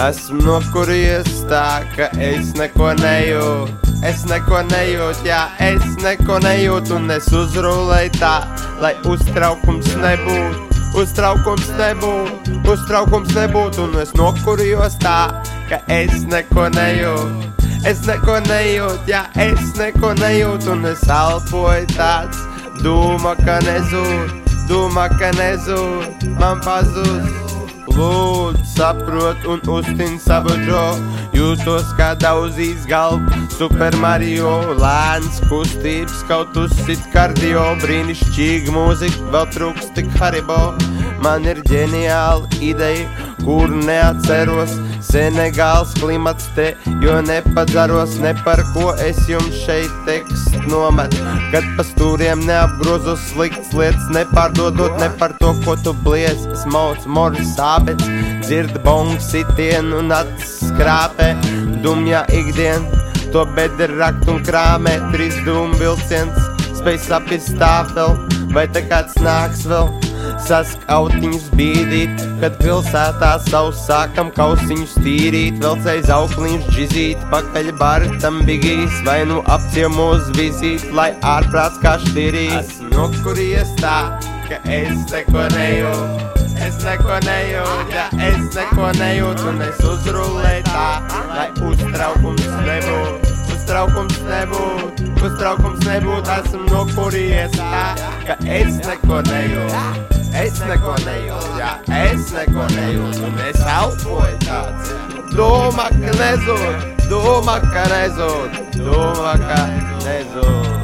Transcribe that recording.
Esmu nokuries tā, ka es neko nejūtu. Es neko nejūtu, jā, es neko nejūtu, un es uzrūlēju tā, lai uztraukums nebūtu. Uztraukums nebūtu, uztraukums nebūtu, un es nokurijos tā, ka es neko nejūtu. Es neko nejūtu, jā, es neko nejūtu, un es elpoju tāds, doma, ka nezūd, doma, ka nezūd, man pazūd. Lūdzu, saprot un uztin savu džo. Jūtos kā daudzīs galvu, Super Mario, lēns kustības, kaut uzsit kardio, brīnišķīga mūzika, vēl trūks tik haribo. Man ir ģeniāla ideja, kur neatceros. Senegāls klimats te, jo nepadzaros ne par ko es jums šeit tekstu nometu. Kad pa stūriem neapgrozos slikts lietas, nepārdodot ne par to, ko tu blies. Smauc, moris, sāpēc, dzird bongu sitienu un acis skrāpē. Dumjā ikdien, to bedri rakt un krāmē, trīs dūmu vilciens, spēj sapist tāfel, vai te kāds nāks vēl? Saskautiņus bīdīt, kad pilsētā savus sākam kausiņus tīrīt, velcējs aukliņš džizīt, pakaļ bartam bigīs, vai nu apciemos vizīt, lai ārprāts kā štirīs. Esmu nokuries tā, ka es neko nejūtu, es neko nejūtu, ja es neko nejūtu, un es uzrulēju tā, lai uztraukums nebūtu. Uztraukums nebūtu, uztraukums nebūtu, esmu nokuries tā, ka es neko nejūtu. Es neko nejūtu, jā, es neko nejūtu, un es elpoju tāds. Domā, ka nezūd, domā, ka nezūd, domā, ka nezūd.